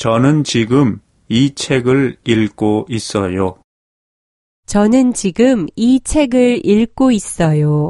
저는 지금 이 책을 읽고 있어요. 저는 지금 이 책을 읽고 있어요.